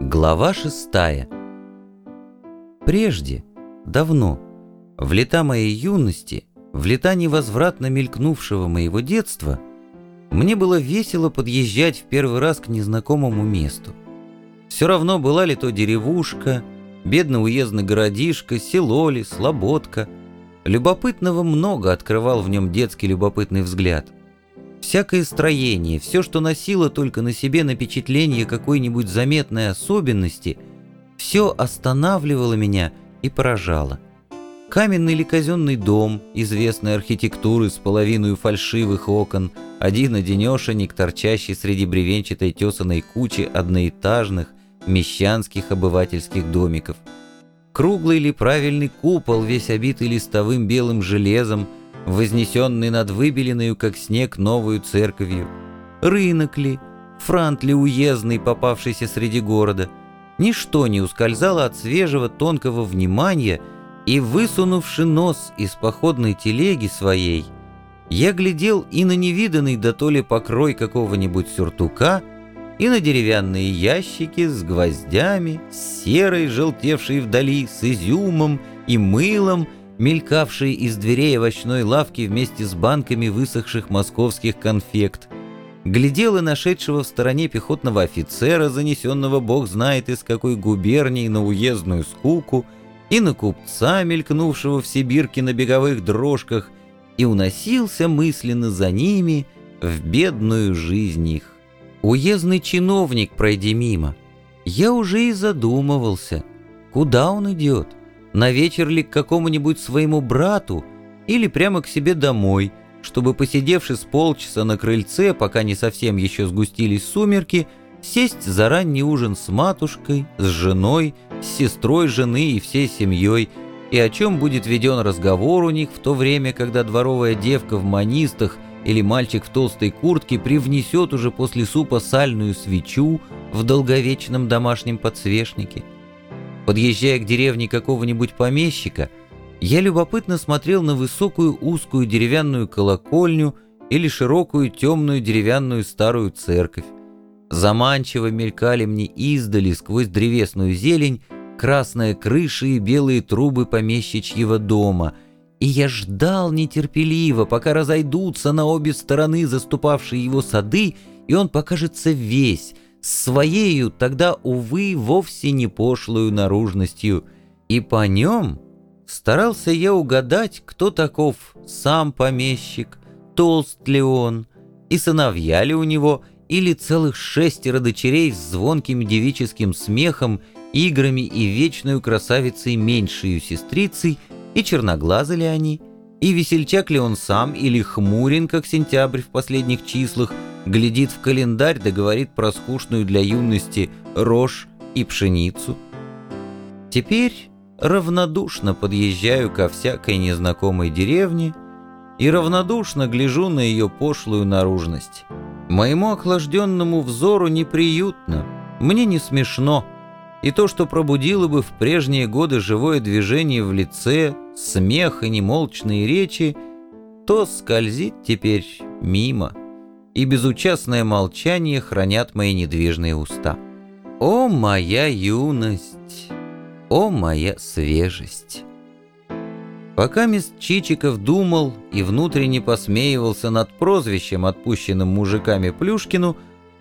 Глава шестая Прежде, давно, в лета моей юности, в лета невозвратно мелькнувшего моего детства, мне было весело подъезжать в первый раз к незнакомому месту. Все равно была ли то деревушка, бедно уездный городишко, село ли, слободка. Любопытного много открывал в нем детский любопытный взгляд — Всякое строение, все, что носило только на себе напечатление какой-нибудь заметной особенности, все останавливало меня и поражало. Каменный или казенный дом, известной архитектуры с половиной фальшивых окон, один-одинешенек, торчащий среди бревенчатой тесаной кучи одноэтажных, мещанских обывательских домиков. Круглый или правильный купол, весь обитый листовым белым железом, вознесенный над выбеленную, как снег, новую церковью, рынок ли, франт ли уездный, попавшийся среди города, ничто не ускользало от свежего тонкого внимания, и, высунувши нос из походной телеги своей, я глядел и на невиданный да то ли покрой какого-нибудь сюртука, и на деревянные ящики с гвоздями, с серой, желтевшей вдали, с изюмом и мылом, мелькавшие из дверей овощной лавки вместе с банками высохших московских конфект, глядел и нашедшего в стороне пехотного офицера, занесенного бог знает из какой губернии на уездную скуку, и на купца, мелькнувшего в Сибирке на беговых дрожках, и уносился мысленно за ними в бедную жизнь их. Уездный чиновник, пройди мимо, я уже и задумывался, куда он идет на вечер ли к какому-нибудь своему брату или прямо к себе домой, чтобы, посидевши с полчаса на крыльце, пока не совсем еще сгустились сумерки, сесть за ранний ужин с матушкой, с женой, с сестрой жены и всей семьей, и о чем будет веден разговор у них в то время, когда дворовая девка в манистах или мальчик в толстой куртке привнесет уже после супа сальную свечу в долговечном домашнем подсвечнике. Подъезжая к деревне какого-нибудь помещика, я любопытно смотрел на высокую узкую деревянную колокольню или широкую темную деревянную старую церковь. Заманчиво мелькали мне издали сквозь древесную зелень красная крыша и белые трубы помещичьего дома, и я ждал нетерпеливо, пока разойдутся на обе стороны заступавшие его сады, и он покажется весь — своею тогда, увы, вовсе не пошлую наружностью, и по нем старался я угадать, кто таков сам помещик, толст ли он, и сыновья ли у него, или целых шестеро дочерей с звонким девическим смехом, играми и вечную красавицей меньшею сестрицей, и черноглазы ли они, и весельчак ли он сам, или хмурен, как сентябрь в последних числах, глядит в календарь да говорит про скучную для юности рожь и пшеницу. Теперь равнодушно подъезжаю ко всякой незнакомой деревне и равнодушно гляжу на ее пошлую наружность. Моему охлажденному взору неприютно, мне не смешно, и то, что пробудило бы в прежние годы живое движение в лице, смех и немолчные речи, то скользит теперь мимо и безучастное молчание хранят мои недвижные уста. О, моя юность! О, моя свежесть! Пока мисс Чичиков думал и внутренне посмеивался над прозвищем, отпущенным мужиками Плюшкину,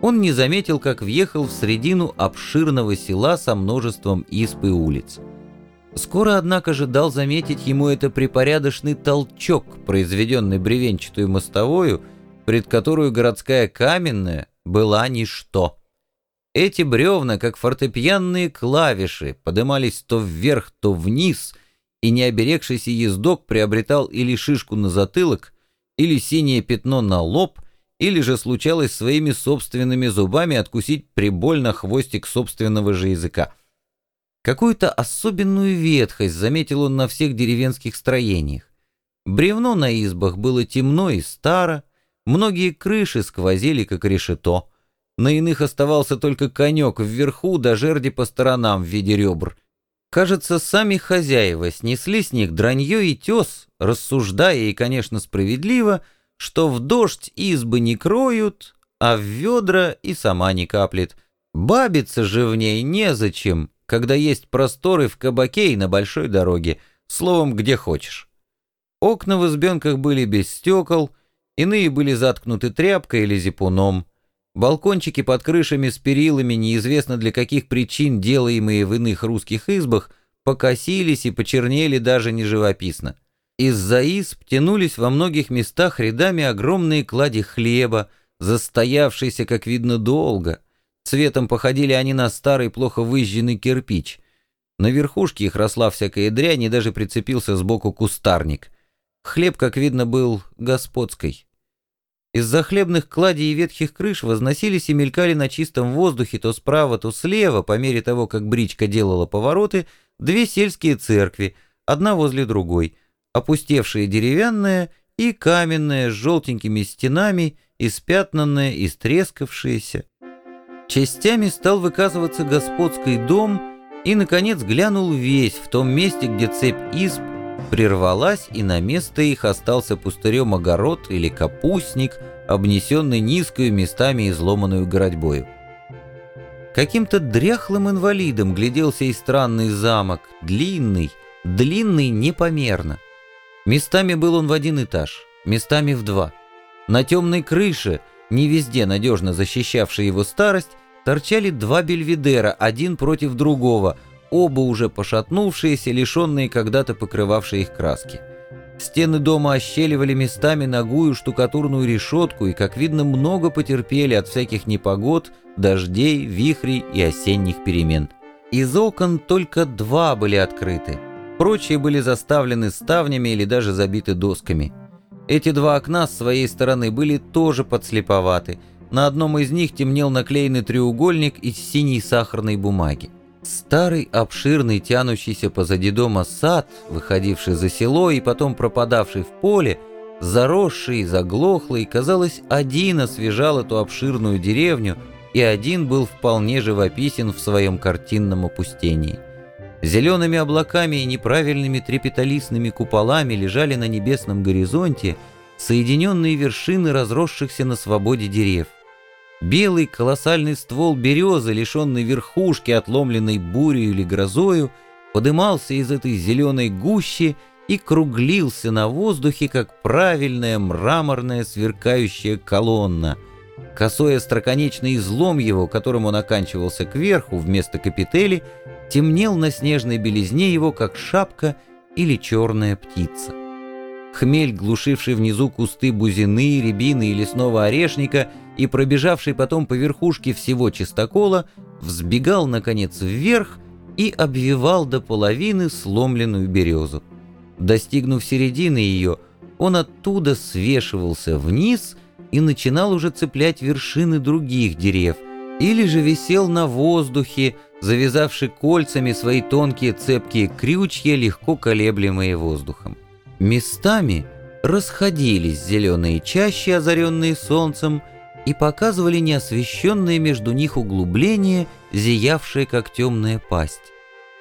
он не заметил, как въехал в средину обширного села со множеством исп и улиц. Скоро, однако же, дал заметить ему это припорядочный толчок, произведенный бревенчатую мостовою, пред которую городская каменная была ничто. Эти бревна, как фортепианные клавиши, подымались то вверх, то вниз, и необерегшийся ездок приобретал или шишку на затылок, или синее пятно на лоб, или же случалось своими собственными зубами откусить прибольно хвостик собственного же языка. Какую-то особенную ветхость заметил он на всех деревенских строениях. Бревно на избах было темно и старо, Многие крыши сквозили, как решето. На иных оставался только конек вверху, да жерди по сторонам в виде ребр. Кажется, сами хозяева снесли с них дранье и тес, рассуждая, и, конечно, справедливо, что в дождь избы не кроют, а в ведра и сама не каплет. Бабиться же в ней незачем, когда есть просторы в кабаке и на большой дороге, словом, где хочешь. Окна в избенках были без стекол, иные были заткнуты тряпкой или зипуном. Балкончики под крышами с перилами, неизвестно для каких причин, делаемые в иных русских избах, покосились и почернели даже не живописно. Из-за изб тянулись во многих местах рядами огромные клади хлеба, застоявшиеся, как видно, долго. Цветом походили они на старый, плохо выжженный кирпич. На верхушке их росла всякая дрянь, и даже прицепился сбоку кустарник. Хлеб, как видно, был господской. Из-за хлебных кладей и ветхих крыш возносились и мелькали на чистом воздухе то справа, то слева, по мере того, как бричка делала повороты, две сельские церкви, одна возле другой, опустевшая деревянная и каменная с желтенькими стенами, испятнанная, истрескавшаяся. Частями стал выказываться господский дом и, наконец, глянул весь в том месте, где цепь изб прервалась, и на место их остался пустырем огород или капустник, обнесенный низкою местами изломанную городьбою. Каким-то дряхлым инвалидом гляделся и странный замок, длинный, длинный непомерно. Местами был он в один этаж, местами в два. На темной крыше, не везде надежно защищавшей его старость, торчали два бельведера, один против другого — оба уже пошатнувшиеся, лишенные когда-то покрывавшей их краски. Стены дома ощеливали местами ногую штукатурную решетку и, как видно, много потерпели от всяких непогод, дождей, вихрей и осенних перемен. Из окон только два были открыты. Прочие были заставлены ставнями или даже забиты досками. Эти два окна с своей стороны были тоже подслеповаты. На одном из них темнел наклеенный треугольник из синей сахарной бумаги. Старый, обширный, тянущийся позади дома сад, выходивший за село и потом пропадавший в поле, заросший, заглохлый, казалось, один освежал эту обширную деревню, и один был вполне живописен в своем картинном опустении. Зелеными облаками и неправильными трепеталистными куполами лежали на небесном горизонте соединенные вершины разросшихся на свободе деревьев. Белый колоссальный ствол березы, лишенный верхушки, отломленной бурей или грозою, подымался из этой зеленой гущи и круглился на воздухе, как правильная мраморная сверкающая колонна. Косой остроконечный излом его, которым он оканчивался кверху вместо капители, темнел на снежной белизне его, как шапка или черная птица. Хмель, глушивший внизу кусты бузины, рябины и лесного орешника и пробежавший потом по верхушке всего чистокола, взбегал, наконец, вверх и обвивал до половины сломленную березу. Достигнув середины ее, он оттуда свешивался вниз и начинал уже цеплять вершины других дерев, или же висел на воздухе, завязавший кольцами свои тонкие цепкие крючья, легко колеблемые воздухом. Местами расходились зеленые чащи, озаренные солнцем, и показывали неосвещенные между них углубления, зиявшие как темная пасть.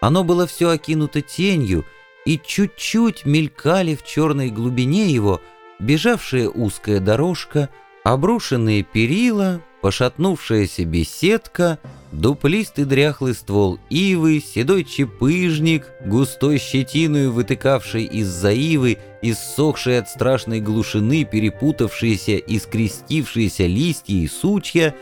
Оно было все окинуто тенью, и чуть-чуть мелькали в черной глубине его бежавшая узкая дорожка, обрушенные перила, пошатнувшаяся беседка, дуплистый дряхлый ствол ивы, седой чепыжник, густой щетиною вытыкавший из-за ивы, иссохшие от страшной глушины, перепутавшиеся и скрестившиеся листья и сучья,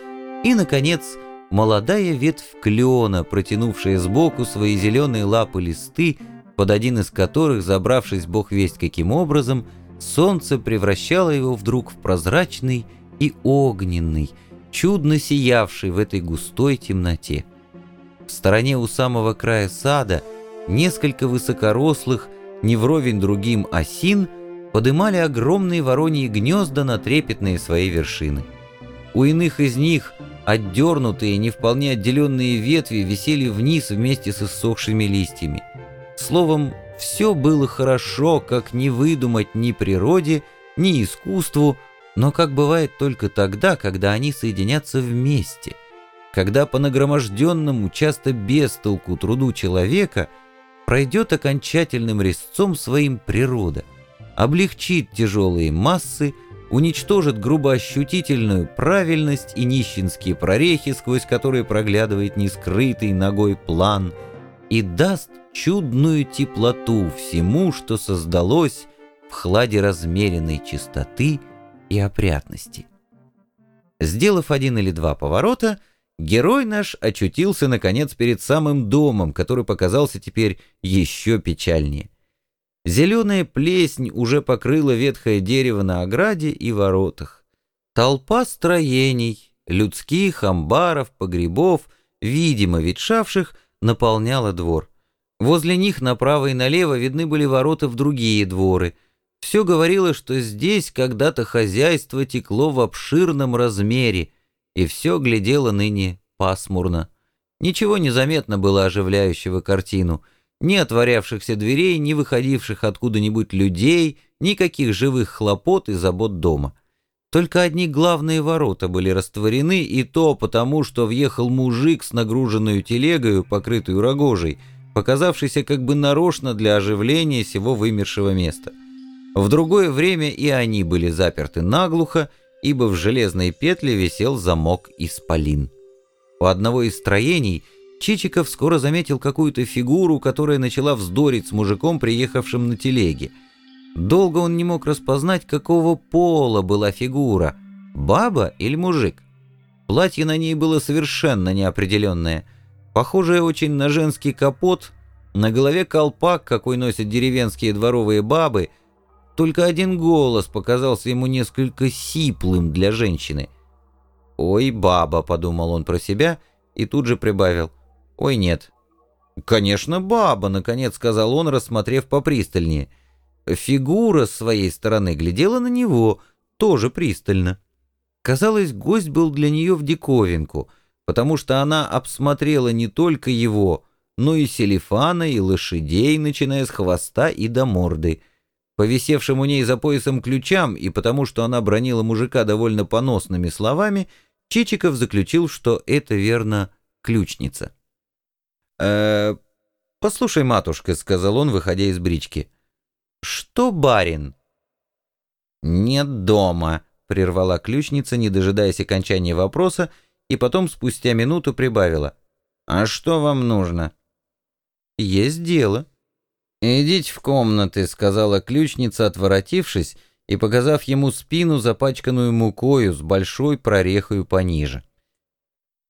и, наконец, молодая ветвь клена, протянувшая сбоку свои зеленые лапы листы, под один из которых, забравшись бог весть каким образом, солнце превращало его вдруг в прозрачный и огненный, чудно сиявший в этой густой темноте. В стороне у самого края сада несколько высокорослых, не вровень другим осин, подымали огромные вороньи гнезда на трепетные свои вершины. У иных из них отдернутые, не вполне отделенные ветви висели вниз вместе с иссохшими листьями. Словом, все было хорошо, как не выдумать ни природе, ни искусству, но как бывает только тогда, когда они соединятся вместе, когда по нагроможденному, часто без толку труду человека пройдет окончательным резцом своим природа, облегчит тяжелые массы, уничтожит грубо ощутительную правильность и нищенские прорехи, сквозь которые проглядывает нескрытый ногой план, и даст чудную теплоту всему, что создалось в хладе размеренной чистоты и опрятности. Сделав один или два поворота, герой наш очутился, наконец, перед самым домом, который показался теперь еще печальнее. Зеленая плесень уже покрыла ветхое дерево на ограде и воротах. Толпа строений, людских, амбаров, погребов, видимо ветшавших, наполняла двор. Возле них направо и налево видны были ворота в другие дворы — все говорило, что здесь когда-то хозяйство текло в обширном размере, и все глядело ныне пасмурно. Ничего не заметно было оживляющего картину. Ни отворявшихся дверей, ни выходивших откуда-нибудь людей, никаких живых хлопот и забот дома. Только одни главные ворота были растворены, и то потому, что въехал мужик с нагруженную телегою, покрытую рогожей, показавшийся как бы нарочно для оживления сего вымершего места. В другое время и они были заперты наглухо, ибо в железной петле висел замок исполин. У одного из строений Чичиков скоро заметил какую-то фигуру, которая начала вздорить с мужиком, приехавшим на телеге. Долго он не мог распознать, какого пола была фигура — баба или мужик. Платье на ней было совершенно неопределенное, похожее очень на женский капот, на голове колпак, какой носят деревенские дворовые бабы — только один голос показался ему несколько сиплым для женщины. «Ой, баба», — подумал он про себя и тут же прибавил. «Ой, нет». «Конечно, баба», — наконец сказал он, рассмотрев попристальнее. Фигура с своей стороны глядела на него, тоже пристально. Казалось, гость был для нее в диковинку, потому что она обсмотрела не только его, но и селифана, и лошадей, начиная с хвоста и до морды — по висевшим у ней за поясом ключам и потому, что она бронила мужика довольно поносными словами, Чичиков заключил, что это верно ключница. «Э, «Послушай, матушка», — сказал он, выходя из брички. «Что барин?» «Нет дома», — прервала ключница, не дожидаясь окончания вопроса, и потом спустя минуту прибавила. «А что вам нужно?» «Есть дело». «Идите в комнаты», — сказала ключница, отворотившись и показав ему спину, запачканную мукою с большой прорехою пониже.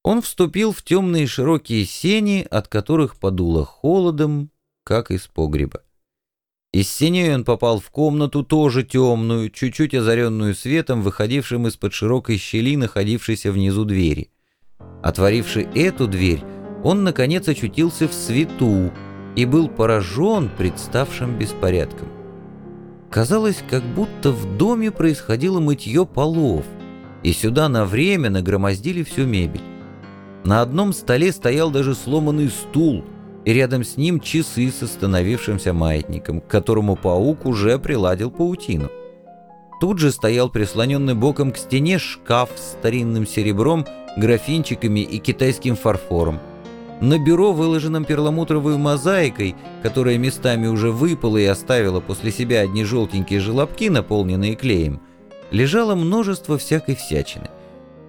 Он вступил в темные широкие сени, от которых подуло холодом, как из погреба. Из сеней он попал в комнату, тоже темную, чуть-чуть озаренную светом, выходившим из-под широкой щели, находившейся внизу двери. Отворивший эту дверь, он, наконец, очутился в свету, и был поражен представшим беспорядком. Казалось, как будто в доме происходило мытье полов, и сюда на время нагромоздили всю мебель. На одном столе стоял даже сломанный стул, и рядом с ним часы с остановившимся маятником, к которому паук уже приладил паутину. Тут же стоял прислоненный боком к стене шкаф с старинным серебром, графинчиками и китайским фарфором. На бюро, выложенном перламутровой мозаикой, которая местами уже выпала и оставила после себя одни желтенькие желобки, наполненные клеем, лежало множество всякой всячины.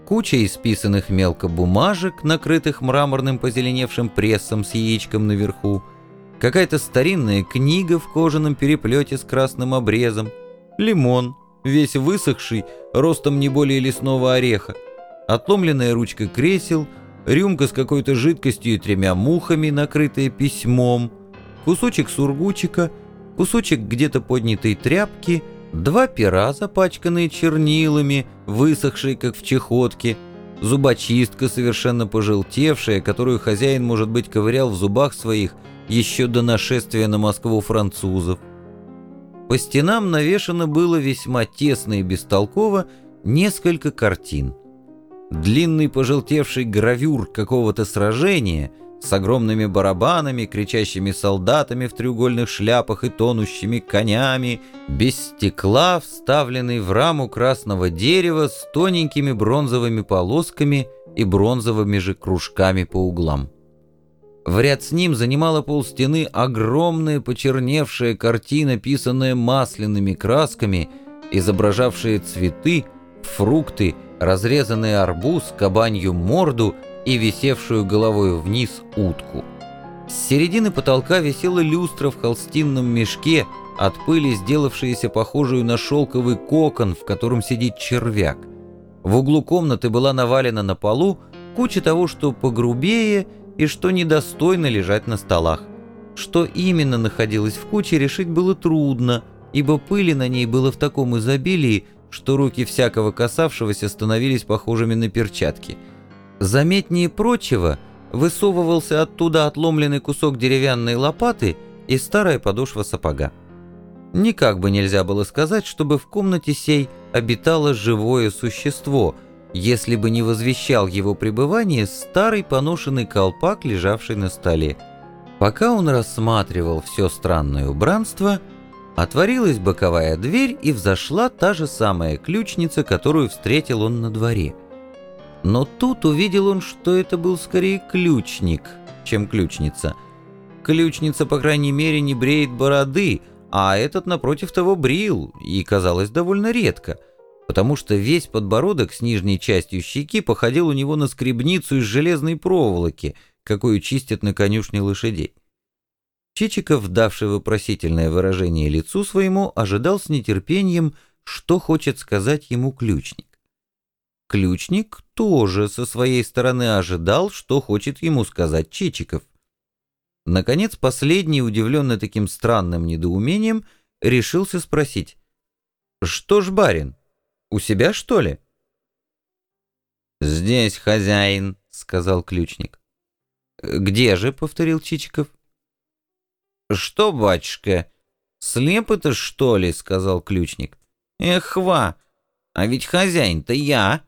Куча исписанных мелко бумажек, накрытых мраморным позеленевшим прессом с яичком наверху, какая-то старинная книга в кожаном переплете с красным обрезом, лимон, весь высохший, ростом не более лесного ореха, отломленная ручка кресел — рюмка с какой-то жидкостью и тремя мухами, накрытая письмом, кусочек сургучика, кусочек где-то поднятой тряпки, два пера, запачканные чернилами, высохшие, как в чехотке, зубочистка, совершенно пожелтевшая, которую хозяин, может быть, ковырял в зубах своих еще до нашествия на Москву французов. По стенам навешано было весьма тесно и бестолково несколько картин — длинный пожелтевший гравюр какого-то сражения с огромными барабанами, кричащими солдатами в треугольных шляпах и тонущими конями, без стекла, вставленный в раму красного дерева с тоненькими бронзовыми полосками и бронзовыми же кружками по углам. В ряд с ним занимала полстены огромная почерневшая картина, писанная масляными красками, изображавшие цветы, фрукты, разрезанный арбуз, кабанью морду и висевшую головой вниз утку. С середины потолка висела люстра в холстинном мешке, от пыли сделавшаяся похожую на шелковый кокон, в котором сидит червяк. В углу комнаты была навалена на полу куча того, что погрубее и что недостойно лежать на столах. Что именно находилось в куче, решить было трудно, ибо пыли на ней было в таком изобилии, что руки всякого касавшегося становились похожими на перчатки. Заметнее прочего высовывался оттуда отломленный кусок деревянной лопаты и старая подошва сапога. Никак бы нельзя было сказать, чтобы в комнате сей обитало живое существо, если бы не возвещал его пребывание старый поношенный колпак, лежавший на столе. Пока он рассматривал все странное убранство, отворилась боковая дверь и взошла та же самая ключница, которую встретил он на дворе. Но тут увидел он, что это был скорее ключник, чем ключница. Ключница, по крайней мере, не бреет бороды, а этот, напротив того, брил, и казалось довольно редко, потому что весь подбородок с нижней частью щеки походил у него на скребницу из железной проволоки — какую чистят на конюшне лошадей. Чичиков, давший вопросительное выражение лицу своему, ожидал с нетерпением, что хочет сказать ему ключник. Ключник тоже со своей стороны ожидал, что хочет ему сказать Чичиков. Наконец, последний, удивленный таким странным недоумением, решился спросить. «Что ж, барин, у себя, что ли?» «Здесь хозяин», — сказал ключник. «Где же?» — повторил Чичиков. «Что, батюшка, слепы-то, что ли?» — сказал ключник. «Эх, ва, а ведь хозяин-то я!»